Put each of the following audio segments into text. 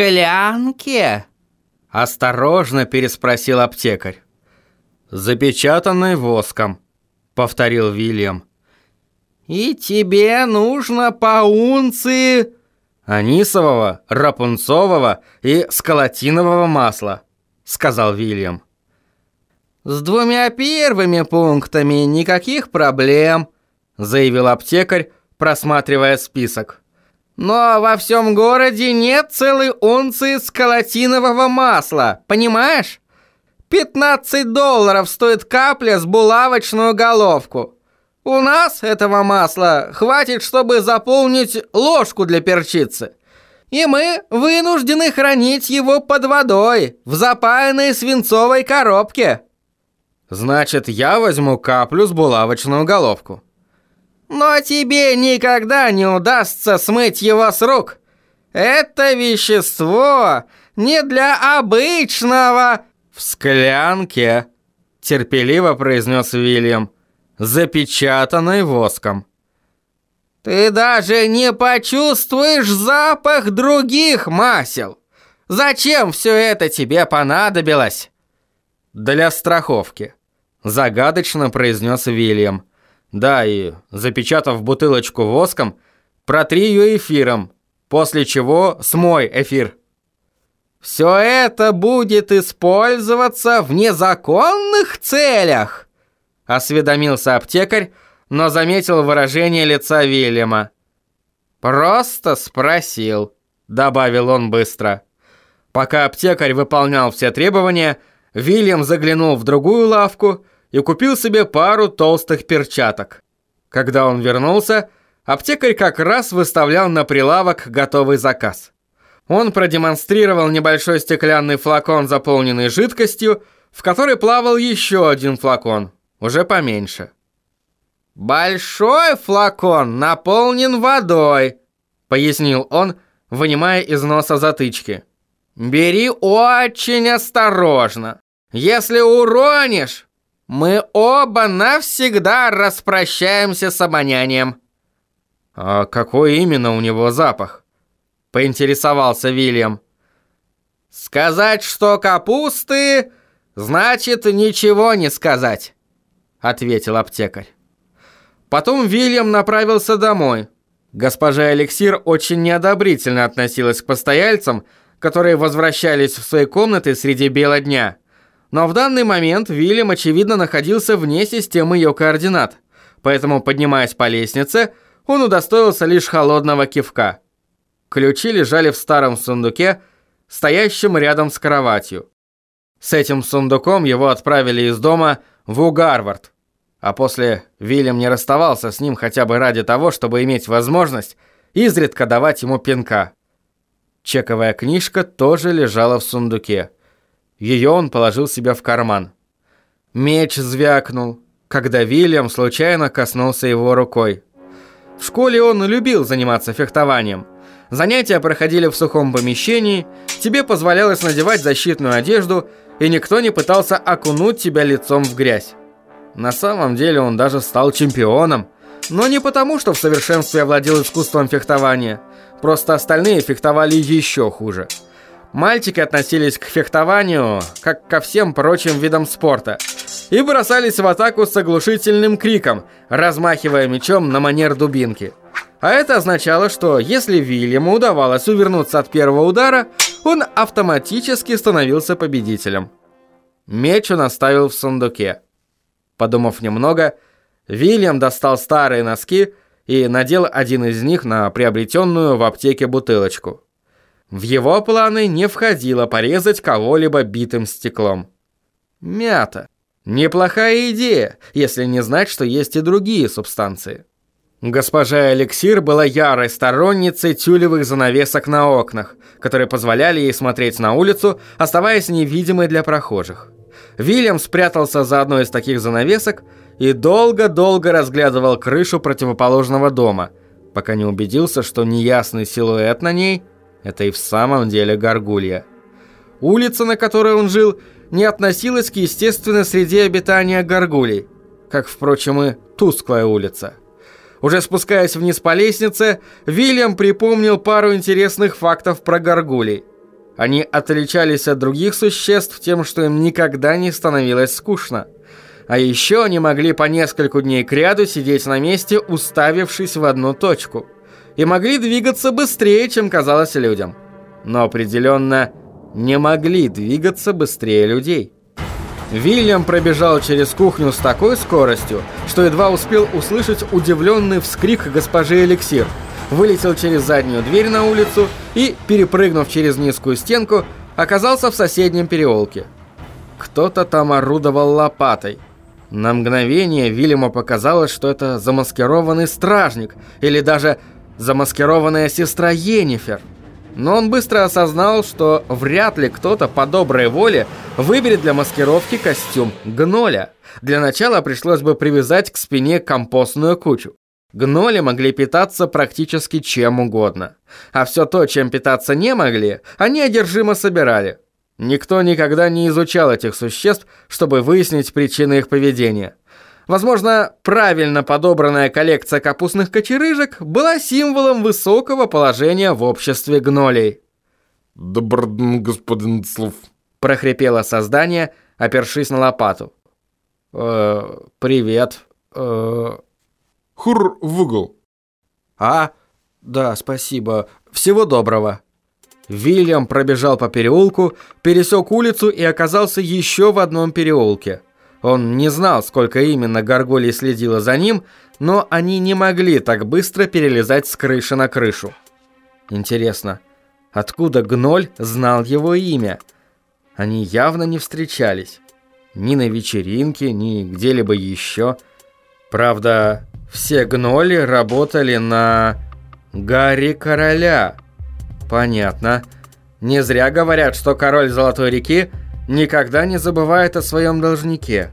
склянке?» Осторожно переспросил аптекарь. «Запечатанной воском», — повторил Вильям. «И тебе нужно по унции...» «Анисового, рапунцового и скалатинового масла», — сказал Вильям. «С двумя первыми пунктами никаких проблем», — заявил аптекарь, просматривая список. «Но во всем городе нет целой унции скалатинового масла, понимаешь? 15 долларов стоит капля с булавочную головку. У нас этого масла хватит, чтобы заполнить ложку для перчицы. И мы вынуждены хранить его под водой в запаянной свинцовой коробке». «Значит, я возьму каплю с булавочную головку». Но тебе никогда не удастся смыть его с рук. Это вещество не для обычного... В склянке, терпеливо произнес Вильям, запечатанной воском. Ты даже не почувствуешь запах других масел. Зачем все это тебе понадобилось? Для страховки, загадочно произнес Вильям. Да, и запечатав бутылочку воском, протри ее эфиром, после чего смой эфир. Все это будет использоваться в незаконных целях, осведомился аптекарь, но заметил выражение лица Вильяма. Просто спросил, добавил он быстро. Пока аптекарь выполнял все требования, Вильям заглянул в другую лавку и купил себе пару толстых перчаток. Когда он вернулся, аптекарь как раз выставлял на прилавок готовый заказ. Он продемонстрировал небольшой стеклянный флакон, заполненный жидкостью, в которой плавал еще один флакон, уже поменьше. «Большой флакон наполнен водой», — пояснил он, вынимая из носа затычки. «Бери очень осторожно. Если уронишь, мы оба навсегда распрощаемся с обонянием». «А какой именно у него запах?» — поинтересовался Вильям. «Сказать, что капусты, значит ничего не сказать», — ответил аптекарь. Потом Вильям направился домой. Госпожа Эликсир очень неодобрительно относилась к постояльцам, которые возвращались в свои комнаты среди бела дня — но в данный момент Вильям, очевидно, находился вне системы ее координат. Поэтому, поднимаясь по лестнице, он удостоился лишь холодного кивка. Ключи лежали в старом сундуке, стоящем рядом с кроватью. С этим сундуком его отправили из дома в Угарвард. А после Вильям не расставался с ним хотя бы ради того, чтобы иметь возможность изредка давать ему пинка. Чековая книжка тоже лежала в сундуке. Ее он положил себе в карман. Меч звякнул, когда Вильям случайно коснулся его рукой. В школе он любил заниматься фехтованием. Занятия проходили в сухом помещении, тебе позволялось надевать защитную одежду, и никто не пытался окунуть тебя лицом в грязь. На самом деле он даже стал чемпионом, но не потому, что в совершенстве овладел искусством фехтования, просто остальные фехтовали еще хуже – Мальчики относились к фехтованию, как ко всем прочим видам спорта, и бросались в атаку с оглушительным криком, размахивая мечом на манер дубинки. А это означало, что если Вильяму удавалось увернуться от первого удара, он автоматически становился победителем. Меч он оставил в сундуке. Подумав немного, Вильям достал старые носки и надел один из них на приобретенную в аптеке бутылочку. В его планы не входило порезать кого-либо битым стеклом. Мята. Неплохая идея, если не знать, что есть и другие субстанции. Госпожа Эликсир была ярой сторонницей тюлевых занавесок на окнах, которые позволяли ей смотреть на улицу, оставаясь невидимой для прохожих. Вильям спрятался за одной из таких занавесок и долго-долго разглядывал крышу противоположного дома, пока не убедился, что неясный силуэт на ней это и в самом деле горгулья. Улица, на которой он жил, не относилась к естественной среде обитания горгулей, как, впрочем, и тусклая улица. Уже спускаясь вниз по лестнице, Вильям припомнил пару интересных фактов про горгулей. Они отличались от других существ тем, что им никогда не становилось скучно. А еще они могли по нескольку дней кряду сидеть на месте, уставившись в одну точку. И могли двигаться быстрее, чем казалось людям. Но определенно не могли двигаться быстрее людей. Вильям пробежал через кухню с такой скоростью, что едва успел услышать удивленный вскрик госпожи Эликсир. Вылетел через заднюю дверь на улицу и, перепрыгнув через низкую стенку, оказался в соседнем переулке. Кто-то там орудовал лопатой. На мгновение Вильяму показалось, что это замаскированный стражник или даже замаскированная сестра Йеннифер. Но он быстро осознал, что вряд ли кто-то по доброй воле выберет для маскировки костюм гноля. Для начала пришлось бы привязать к спине компостную кучу. Гноли могли питаться практически чем угодно. А все то, чем питаться не могли, они одержимо собирали. Никто никогда не изучал этих существ, чтобы выяснить причины их поведения. Возможно, правильно подобранная коллекция капустных кочерыжек была символом высокого положения в обществе гнолей. «Добр, господин Слов», — прохрипело создание, опершись на лопату. «Э, привет. Э... Хур в угол». «А, да, спасибо. Всего доброго». Вильям пробежал по переулку, пересек улицу и оказался еще в одном переулке. Он не знал, сколько именно горгулей следило за ним, но они не могли так быстро перелезать с крыши на крышу. Интересно, откуда Гноль знал его имя? Они явно не встречались. Ни на вечеринке, ни где-либо еще. Правда, все гноли работали на... Гарри Короля. Понятно. Не зря говорят, что король Золотой реки никогда не забывает о своем должнике.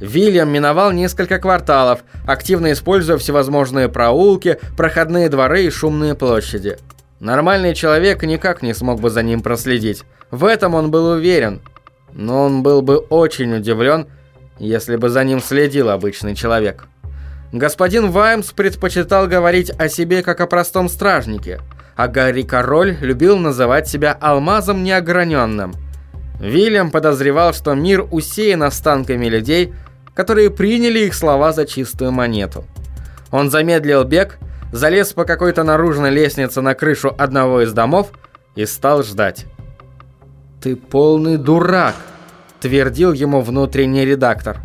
Вильям миновал несколько кварталов, активно используя всевозможные проулки, проходные дворы и шумные площади. Нормальный человек никак не смог бы за ним проследить. В этом он был уверен. Но он был бы очень удивлен, если бы за ним следил обычный человек. Господин Ваймс предпочитал говорить о себе как о простом стражнике, а Гарри Король любил называть себя алмазом неограненным – Вильям подозревал, что мир усеян останками людей, которые приняли их слова за чистую монету. Он замедлил бег, залез по какой-то наружной лестнице на крышу одного из домов и стал ждать. «Ты полный дурак», – твердил ему внутренний редактор.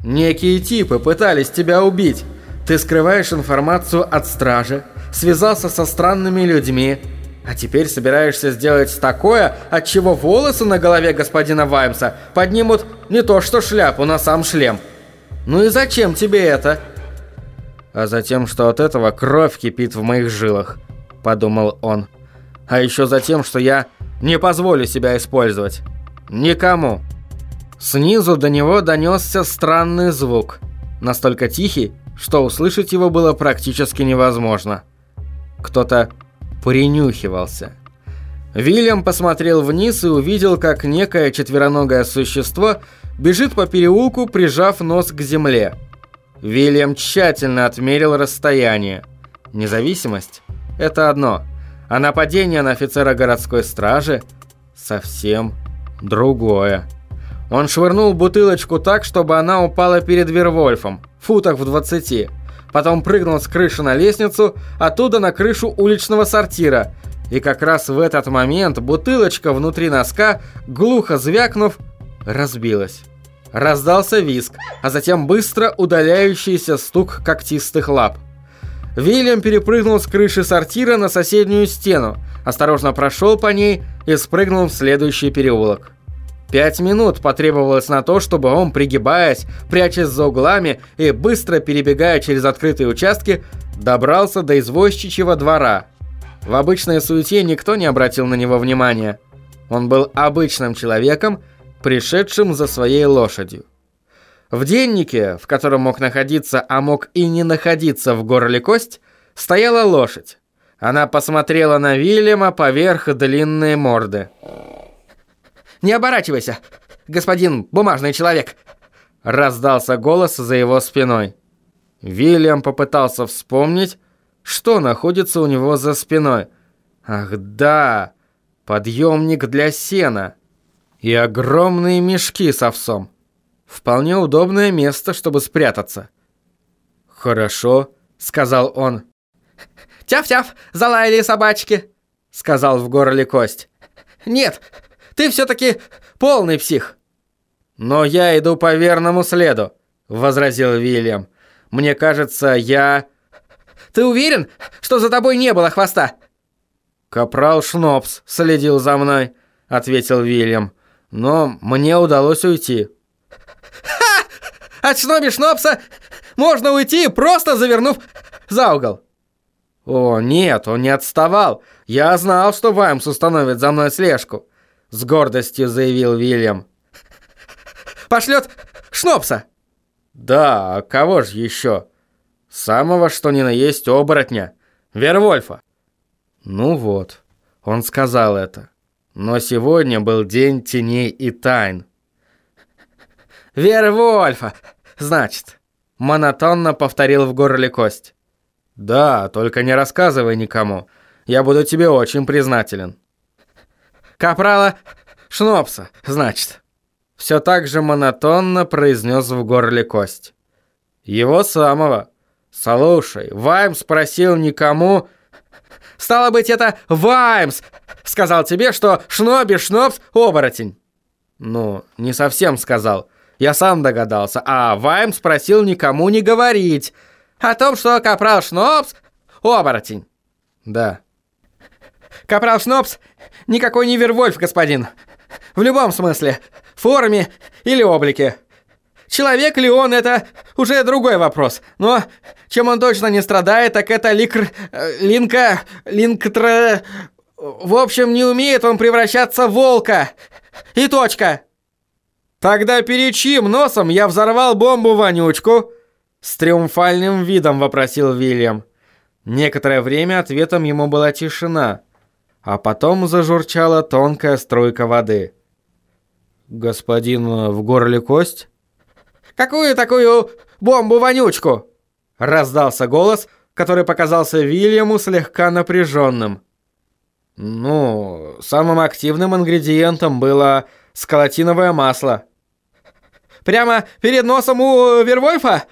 «Некие типы пытались тебя убить. Ты скрываешь информацию от стражи, связался со странными людьми, а теперь собираешься сделать такое, от чего волосы на голове господина Ваймса поднимут не то что шляпу, на сам шлем. Ну и зачем тебе это? А затем, что от этого кровь кипит в моих жилах, подумал он. А еще за тем, что я не позволю себя использовать. Никому. Снизу до него донесся странный звук. Настолько тихий, что услышать его было практически невозможно. Кто-то принюхивался. Вильям посмотрел вниз и увидел, как некое четвероногое существо бежит по переулку, прижав нос к земле. Вильям тщательно отмерил расстояние. Независимость – это одно, а нападение на офицера городской стражи – совсем другое. Он швырнул бутылочку так, чтобы она упала перед Вервольфом, футах в двадцати – потом прыгнул с крыши на лестницу, оттуда на крышу уличного сортира. И как раз в этот момент бутылочка внутри носка, глухо звякнув, разбилась. Раздался виск, а затем быстро удаляющийся стук когтистых лап. Вильям перепрыгнул с крыши сортира на соседнюю стену, осторожно прошел по ней и спрыгнул в следующий переулок. Пять минут потребовалось на то, чтобы он, пригибаясь, прячась за углами и быстро перебегая через открытые участки, добрался до извозчичьего двора. В обычной суете никто не обратил на него внимания. Он был обычным человеком, пришедшим за своей лошадью. В деннике, в котором мог находиться, а мог и не находиться в горле кость, стояла лошадь. Она посмотрела на Вильяма поверх длинной морды. Не оборачивайся, господин бумажный человек!» Раздался голос за его спиной. Вильям попытался вспомнить, что находится у него за спиной. Ах да, подъемник для сена и огромные мешки с овсом. Вполне удобное место, чтобы спрятаться. «Хорошо», — сказал он. «Тяф-тяф, залаяли собачки», — сказал в горле кость. «Нет, ты все-таки полный псих». «Но я иду по верному следу», — возразил Вильям. «Мне кажется, я...» «Ты уверен, что за тобой не было хвоста?» «Капрал Шнопс следил за мной», — ответил Вильям. «Но мне удалось уйти». «Ха! От Шноби Шнопса можно уйти, просто завернув за угол». «О, нет, он не отставал. Я знал, что Ваймс установит за мной слежку», — с гордостью заявил Вильям. «Пошлет Шнопса!» «Да, а кого же еще? Самого, что ни на есть оборотня. Вервольфа». Ну вот, он сказал это. Но сегодня был день теней и тайн. «Вервольфа, значит», — монотонно повторил в горле кость. «Да, только не рассказывай никому. Я буду тебе очень признателен». «Капрала Шнопса, значит». Все так же монотонно произнес в горле кость. «Его самого. Слушай, Вайм спросил никому...» «Стало быть, это Ваймс сказал тебе, что Шноби Шнопс оборотень». «Ну, не совсем сказал. Я сам догадался. А Вайм спросил никому не говорить». О том, что Капрал Шнопс — оборотень. Да. Капрал Шнопс — никакой не Вервольф, господин. В любом смысле, форме или облике. Человек ли он, это уже другой вопрос. Но чем он точно не страдает, так это ликр... Э, линка... линктра... В общем, не умеет он превращаться в волка. И точка. Тогда перед чьим носом я взорвал бомбу-вонючку? С триумфальным видом вопросил Вильям. Некоторое время ответом ему была тишина, а потом зажурчала тонкая струйка воды. «Господин в горле кость?» «Какую такую бомбу-вонючку?» Раздался голос, который показался Вильяму слегка напряженным. «Ну, самым активным ингредиентом было скалатиновое масло». «Прямо перед носом у Вервольфа?»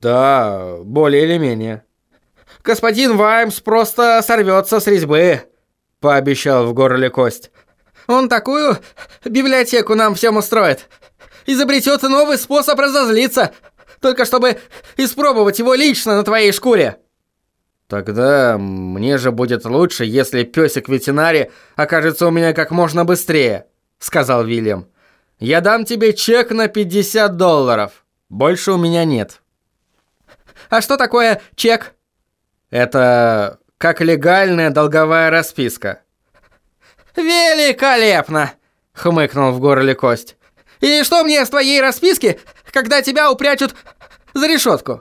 Да, более или менее. Господин Ваймс просто сорвется с резьбы, пообещал в горле кость. Он такую библиотеку нам всем устроит. Изобретет новый способ разозлиться, только чтобы испробовать его лично на твоей шкуре. Тогда мне же будет лучше, если пёсик ветеринари окажется у меня как можно быстрее, сказал Вильям. Я дам тебе чек на 50 долларов. Больше у меня нет. А что такое чек? Это как легальная долговая расписка. Великолепно, хмыкнул в горле кость. И что мне с твоей расписки, когда тебя упрячут за решетку?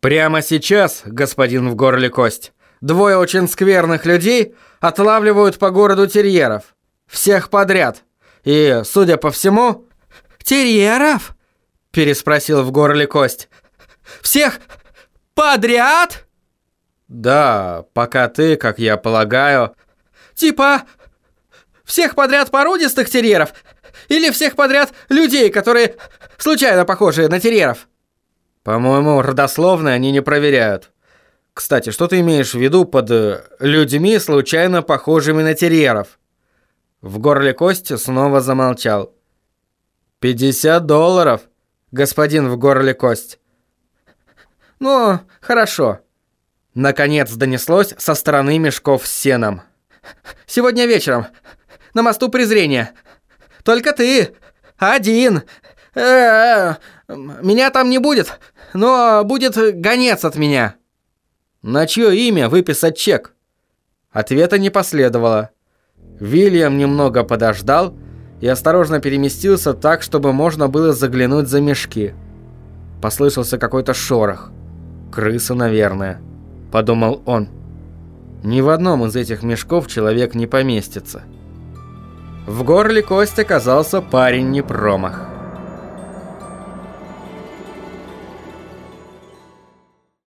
Прямо сейчас, господин в горле кость, двое очень скверных людей отлавливают по городу терьеров. Всех подряд. И, судя по всему... «Терьеров?» – переспросил в горле кость. Всех подряд? Да, пока ты, как я полагаю... Типа всех подряд породистых терьеров? Или всех подряд людей, которые случайно похожи на терьеров? По-моему, родословно они не проверяют. Кстати, что ты имеешь в виду под э, людьми, случайно похожими на терьеров? В горле Кости снова замолчал. «Пятьдесят долларов, господин в горле кость. «Ну, хорошо». Наконец донеслось со стороны мешков с сеном. «Сегодня вечером. На мосту презрения. Только ты. Один. Э -э меня там не будет, но будет гонец от меня». «На чье имя выписать чек?» Ответа не последовало. Вильям немного подождал и осторожно переместился так, чтобы можно было заглянуть за мешки. Послышался какой-то шорох. «Крыса, наверное», — подумал он. «Ни в одном из этих мешков человек не поместится». В горле кость оказался парень не промах.